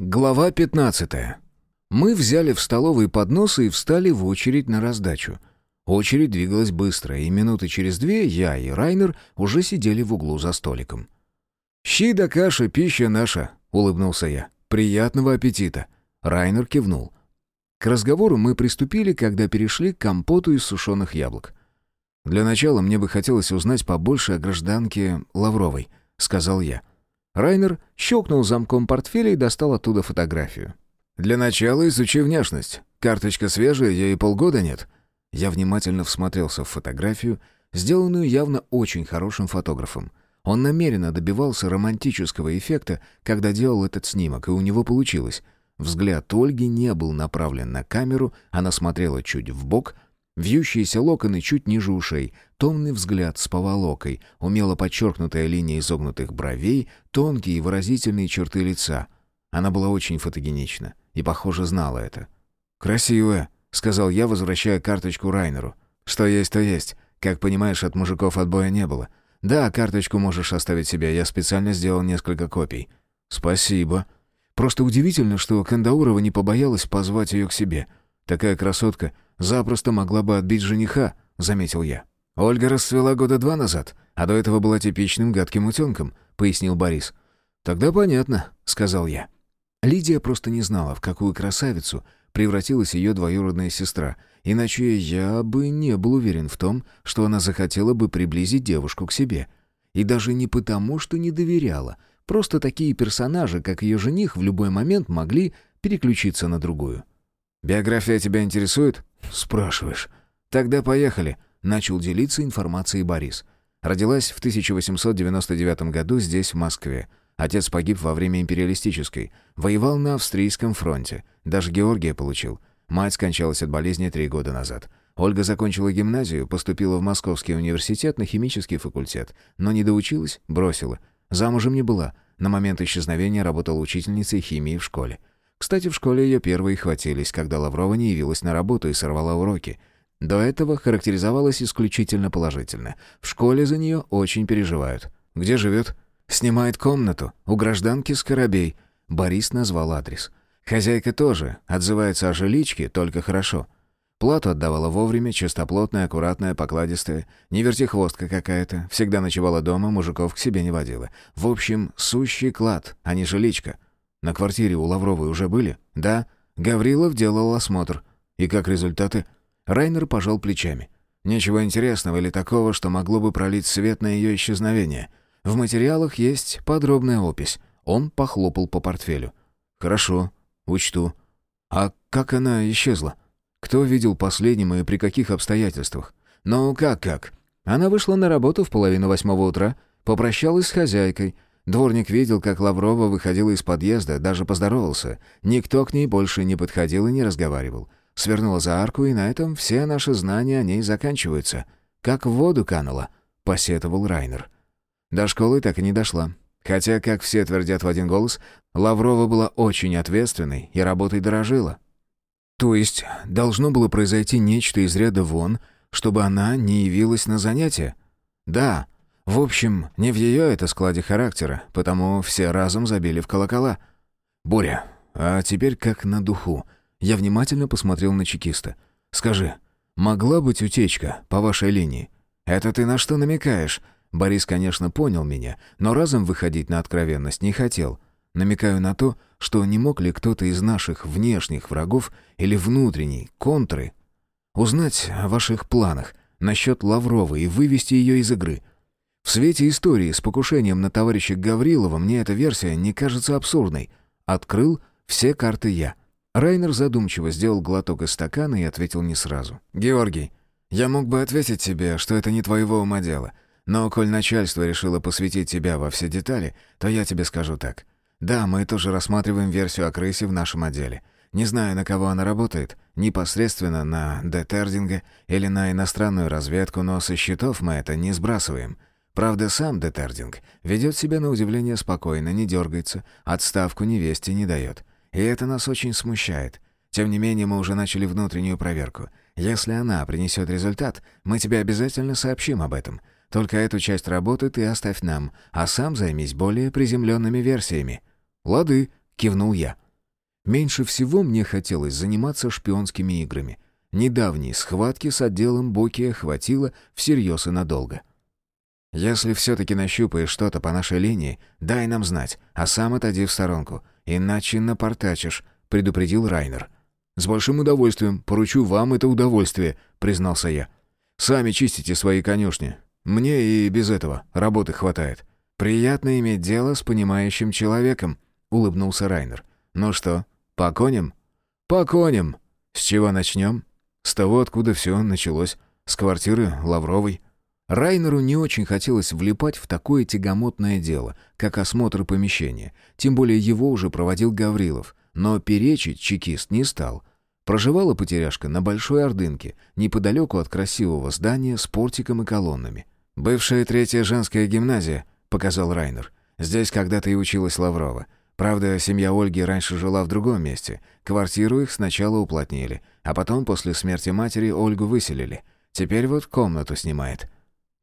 Глава 15. Мы взяли в столовой подносы и встали в очередь на раздачу. Очередь двигалась быстро, и минуты через две я и Райнер уже сидели в углу за столиком. «Щи да каша, пища наша», — улыбнулся я. «Приятного аппетита!» Райнер кивнул. К разговору мы приступили, когда перешли к компоту из сушеных яблок. «Для начала мне бы хотелось узнать побольше о гражданке Лавровой», — сказал я. Райнер щелкнул замком портфеля и достал оттуда фотографию. «Для начала изучи внешность. Карточка свежая, ей полгода нет». Я внимательно всмотрелся в фотографию, сделанную явно очень хорошим фотографом. Он намеренно добивался романтического эффекта, когда делал этот снимок, и у него получилось. Взгляд Ольги не был направлен на камеру, она смотрела чуть в бок — Вьющиеся локоны чуть ниже ушей, томный взгляд с поволокой, умело подчеркнутая линия изогнутых бровей, тонкие и выразительные черты лица. Она была очень фотогенична и, похоже, знала это. «Красивая», — сказал я, возвращая карточку Райнеру. «Что есть, то есть. Как понимаешь, от мужиков отбоя не было. Да, карточку можешь оставить себе, я специально сделал несколько копий». «Спасибо. Просто удивительно, что Кандаурова не побоялась позвать ее к себе. Такая красотка — запросто могла бы отбить жениха», — заметил я. «Ольга расцвела года два назад, а до этого была типичным гадким утенком», — пояснил Борис. «Тогда понятно», — сказал я. Лидия просто не знала, в какую красавицу превратилась ее двоюродная сестра, иначе я бы не был уверен в том, что она захотела бы приблизить девушку к себе. И даже не потому, что не доверяла, просто такие персонажи, как ее жених, в любой момент могли переключиться на другую. «Биография тебя интересует?» «Спрашиваешь». «Тогда поехали», — начал делиться информацией Борис. Родилась в 1899 году здесь, в Москве. Отец погиб во время империалистической. Воевал на австрийском фронте. Даже Георгия получил. Мать скончалась от болезни три года назад. Ольга закончила гимназию, поступила в Московский университет на химический факультет, но не доучилась, бросила. Замужем не была. На момент исчезновения работала учительницей химии в школе. Кстати, в школе ее первые хватились, когда Лаврова не явилась на работу и сорвала уроки. До этого характеризовалась исключительно положительно. В школе за нее очень переживают. Где живет? Снимает комнату. У гражданки Скоробей. Борис назвал адрес. Хозяйка тоже. Отзывается о жиличке, только хорошо. Плату отдавала вовремя, чистоплотная, аккуратная, покладистая. Не вертихвостка какая-то. Всегда ночевала дома, мужиков к себе не водила. В общем, сущий клад, а не жиличка. На квартире у Лавровой уже были? Да. Гаврилов делал осмотр. И как результаты? Райнер пожал плечами. Ничего интересного или такого, что могло бы пролить свет на ее исчезновение. В материалах есть подробная опись. Он похлопал по портфелю. «Хорошо, учту. А как она исчезла? Кто видел последним и при каких обстоятельствах? Ну, как-как? Она вышла на работу в половину восьмого утра, попрощалась с хозяйкой, Дворник видел, как Лаврова выходила из подъезда, даже поздоровался. Никто к ней больше не подходил и не разговаривал. Свернула за арку, и на этом все наши знания о ней заканчиваются. Как в воду канула, посетовал Райнер. До школы так и не дошла. Хотя, как все твердят в один голос, Лаврова была очень ответственной и работой дорожила. То есть, должно было произойти нечто из ряда вон, чтобы она не явилась на занятия? Да, в общем, не в ее это складе характера, потому все разом забили в колокола. «Боря, а теперь как на духу». Я внимательно посмотрел на чекиста. «Скажи, могла быть утечка по вашей линии?» «Это ты на что намекаешь?» Борис, конечно, понял меня, но разом выходить на откровенность не хотел. Намекаю на то, что не мог ли кто-то из наших внешних врагов или внутренней, контры, узнать о ваших планах насчет Лавровой и вывести ее из игры — в свете истории с покушением на товарища Гаврилова мне эта версия не кажется абсурдной. Открыл все карты я. Райнер задумчиво сделал глоток из стакана и ответил не сразу. «Георгий, я мог бы ответить тебе, что это не твоего ума дело. Но коль начальство решило посвятить тебя во все детали, то я тебе скажу так. Да, мы тоже рассматриваем версию о крысе в нашем отделе. Не знаю, на кого она работает, непосредственно на Детердинга или на иностранную разведку, но со счетов мы это не сбрасываем. Правда, сам Детердинг ведет себя на удивление спокойно, не дергается, отставку невесте не дает. И это нас очень смущает. Тем не менее, мы уже начали внутреннюю проверку. Если она принесет результат, мы тебе обязательно сообщим об этом. Только эту часть работы ты оставь нам, а сам займись более приземленными версиями». «Лады», — кивнул я. Меньше всего мне хотелось заниматься шпионскими играми. Недавней схватки с отделом Боки хватило всерьез и надолго. «Если все-таки нащупаешь что-то по нашей линии, дай нам знать, а сам отойди в сторонку, иначе напортачишь», — предупредил Райнер. «С большим удовольствием поручу вам это удовольствие», — признался я. «Сами чистите свои конюшни. Мне и без этого работы хватает». «Приятно иметь дело с понимающим человеком», — улыбнулся Райнер. «Ну что, по коням?» «По коням. С чего начнем?» «С того, откуда все началось. С квартиры Лавровой». Райнеру не очень хотелось влипать в такое тягомотное дело, как осмотр помещения. Тем более его уже проводил Гаврилов. Но перечить чекист не стал. Проживала потеряшка на Большой Ордынке, неподалеку от красивого здания с портиком и колоннами. «Бывшая третья женская гимназия», — показал Райнер. «Здесь когда-то и училась Лаврова. Правда, семья Ольги раньше жила в другом месте. Квартиру их сначала уплотнили, а потом, после смерти матери, Ольгу выселили. Теперь вот комнату снимает».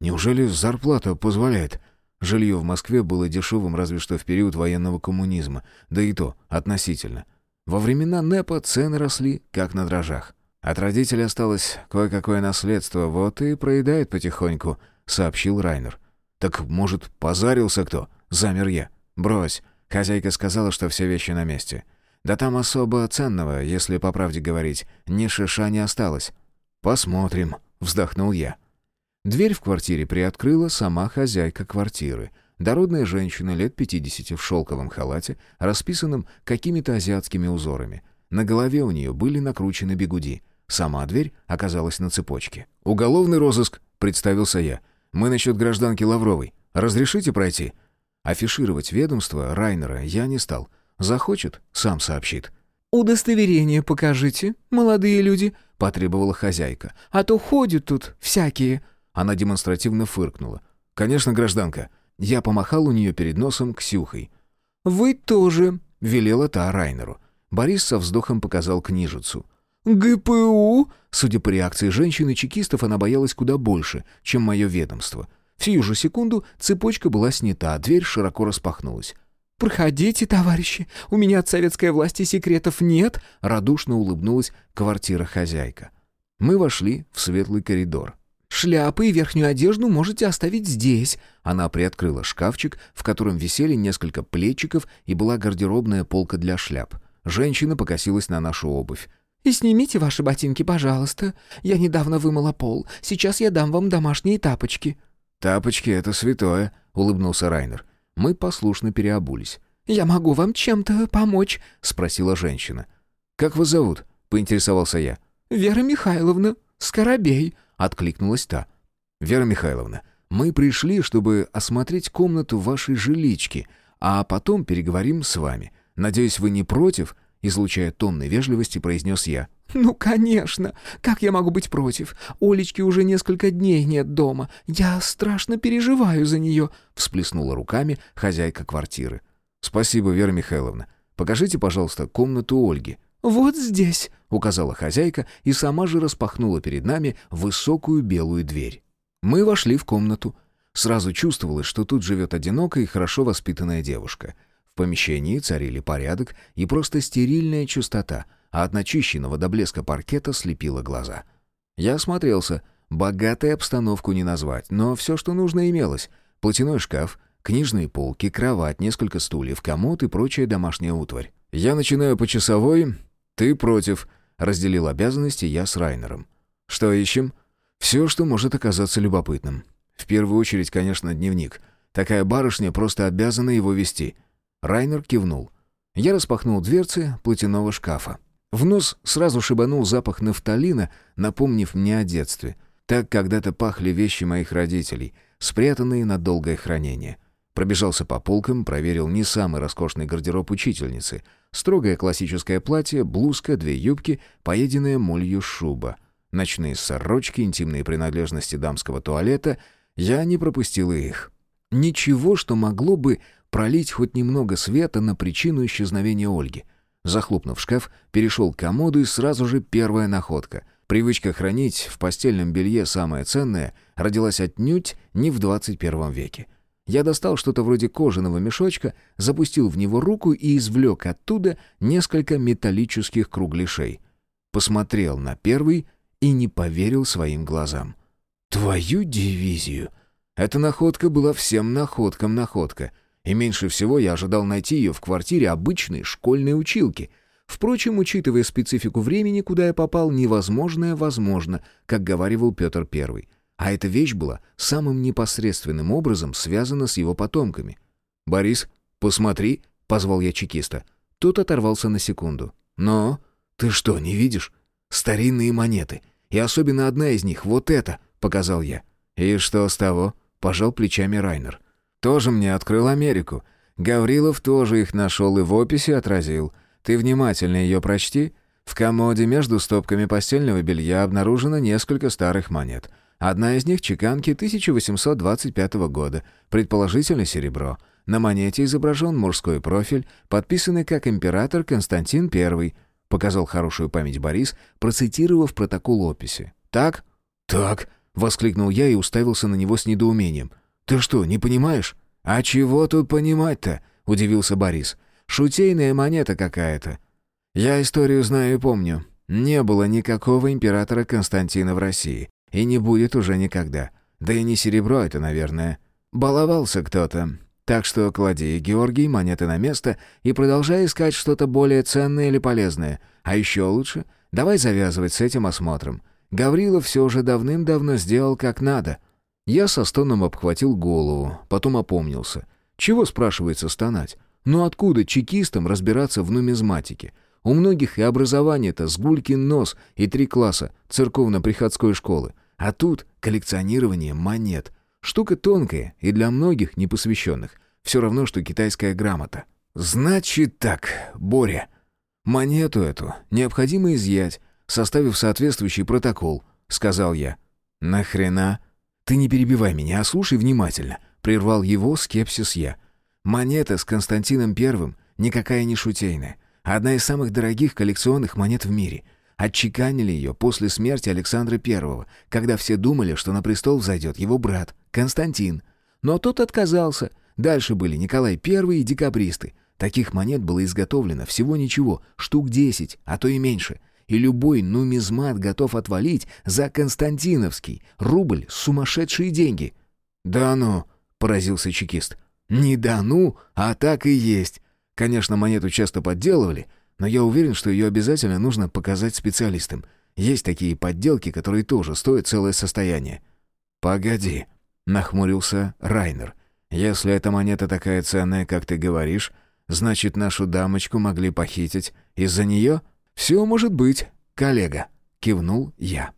Неужели зарплата позволяет? Жилье в Москве было дешевым разве что в период военного коммунизма, да и то относительно. Во времена НЭПа цены росли, как на дрожжах. От родителей осталось кое-какое наследство, вот и проедает потихоньку, сообщил Райнер. Так, может, позарился кто? Замер я. Брось. Хозяйка сказала, что все вещи на месте. Да там особо ценного, если по правде говорить, ни шиша не осталось. Посмотрим, вздохнул я. Дверь в квартире приоткрыла сама хозяйка квартиры. Дородная женщина лет 50 в шелковом халате, расписанном какими-то азиатскими узорами. На голове у нее были накручены бегуди. Сама дверь оказалась на цепочке. «Уголовный розыск», — представился я. «Мы насчет гражданки Лавровой. Разрешите пройти?» Афишировать ведомство Райнера я не стал. Захочет — сам сообщит. «Удостоверение покажите, молодые люди», — потребовала хозяйка. «А то ходят тут всякие». Она демонстративно фыркнула. «Конечно, гражданка». Я помахал у нее перед носом Ксюхой. «Вы тоже», — велела та Райнеру. Борис со вздохом показал книжицу. «ГПУ?» Судя по реакции женщины-чекистов, она боялась куда больше, чем мое ведомство. В сию же секунду цепочка была снята, а дверь широко распахнулась. «Проходите, товарищи, у меня от советской власти секретов нет», — радушно улыбнулась квартира-хозяйка. Мы вошли в светлый коридор. Шляпы и верхнюю одежду можете оставить здесь». Она приоткрыла шкафчик, в котором висели несколько плечиков и была гардеробная полка для шляп. Женщина покосилась на нашу обувь. «И снимите ваши ботинки, пожалуйста. Я недавно вымыла пол. Сейчас я дам вам домашние тапочки». «Тапочки — это святое», — улыбнулся Райнер. Мы послушно переобулись. «Я могу вам чем-то помочь?» — спросила женщина. «Как вас зовут?» — поинтересовался я. «Вера Михайловна. Скоробей», — откликнулась та. «Вера Михайловна, мы пришли, чтобы осмотреть комнату вашей жилички, а потом переговорим с вами. Надеюсь, вы не против?» Излучая тонны вежливости, произнес я. «Ну, конечно! Как я могу быть против? Олечки уже несколько дней нет дома. Я страшно переживаю за нее!» Всплеснула руками хозяйка квартиры. «Спасибо, Вера Михайловна. Покажите, пожалуйста, комнату Ольги». «Вот здесь», — указала хозяйка и сама же распахнула перед нами высокую белую дверь. Мы вошли в комнату. Сразу чувствовалось, что тут живет одинокая и хорошо воспитанная девушка. В помещении царили порядок и просто стерильная чистота, а от начищенного до блеска паркета слепило глаза. Я осмотрелся. Богатой обстановку не назвать, но все, что нужно, имелось. Платяной шкаф, книжные полки, кровать, несколько стульев, комод и прочая домашняя утварь. Я начинаю по часовой, «Ты против», — разделил обязанности я с Райнером. «Что ищем?» «Все, что может оказаться любопытным. В первую очередь, конечно, дневник. Такая барышня просто обязана его вести». Райнер кивнул. Я распахнул дверцы платяного шкафа. В нос сразу шибанул запах нафталина, напомнив мне о детстве. Так когда-то пахли вещи моих родителей, спрятанные на долгое хранение. Пробежался по полкам, проверил не самый роскошный гардероб учительницы. Строгое классическое платье, блузка, две юбки, поеденная молью шуба. Ночные сорочки, интимные принадлежности дамского туалета. Я не пропустил их. Ничего, что могло бы пролить хоть немного света на причину исчезновения Ольги. Захлопнув шкаф, перешел к комоду и сразу же первая находка. Привычка хранить в постельном белье самое ценное родилась отнюдь не в 21 веке. Я достал что-то вроде кожаного мешочка, запустил в него руку и извлек оттуда несколько металлических кругляшей. Посмотрел на первый и не поверил своим глазам. «Твою дивизию!» Эта находка была всем находкам находка, и меньше всего я ожидал найти ее в квартире обычной школьной училки. Впрочем, учитывая специфику времени, куда я попал, невозможное возможно, как говаривал Петр Первый. А эта вещь была самым непосредственным образом связана с его потомками. «Борис, посмотри», — позвал я чекиста. Тот оторвался на секунду. «Но? Ты что, не видишь? Старинные монеты. И особенно одна из них, вот эта», — показал я. «И что с того?» — пожал плечами Райнер. «Тоже мне открыл Америку. Гаврилов тоже их нашел и в описи отразил. Ты внимательно ее прочти. В комоде между стопками постельного белья обнаружено несколько старых монет. Одна из них — чеканки 1825 года, предположительно серебро. На монете изображен мужской профиль, подписанный как император Константин I, показал хорошую память Борис, процитировав протокол описи. «Так?» «Так», — воскликнул я и уставился на него с недоумением. «Ты что, не понимаешь?» «А чего тут понимать-то?» — удивился Борис. «Шутейная монета какая-то. Я историю знаю и помню. Не было никакого императора Константина в России. И не будет уже никогда. Да и не серебро это, наверное. Баловался кто-то. Так что клади, Георгий, монеты на место и продолжай искать что-то более ценное или полезное. А еще лучше, давай завязывать с этим осмотром. Гаврилов все уже давным-давно сделал как надо. Я со стоном обхватил голову, потом опомнился. Чего, спрашивается, стонать? Ну откуда чекистам разбираться в нумизматике? У многих и образование-то сгулькин нос и три класса церковно-приходской школы. А тут коллекционирование монет. Штука тонкая и для многих непосвященных. Все равно, что китайская грамота. «Значит так, Боря, монету эту необходимо изъять, составив соответствующий протокол», — сказал я. «Нахрена?» «Ты не перебивай меня, а слушай внимательно», — прервал его скепсис я. «Монета с Константином Первым никакая не шутейная. Одна из самых дорогих коллекционных монет в мире. Отчеканили ее после смерти Александра I, когда все думали, что на престол взойдет его брат, Константин. Но тот отказался. Дальше были Николай I и декабристы. Таких монет было изготовлено всего ничего, штук 10, а то и меньше. И любой нумизмат готов отвалить за Константиновский. Рубль — сумасшедшие деньги. «Да ну!» — поразился чекист. «Не да ну, а так и есть. Конечно, монету часто подделывали, но я уверен, что ее обязательно нужно показать специалистам. Есть такие подделки, которые тоже стоят целое состояние». «Погоди», — нахмурился Райнер. «Если эта монета такая ценная, как ты говоришь, значит, нашу дамочку могли похитить из-за нее?» «Все может быть, коллега», — кивнул я.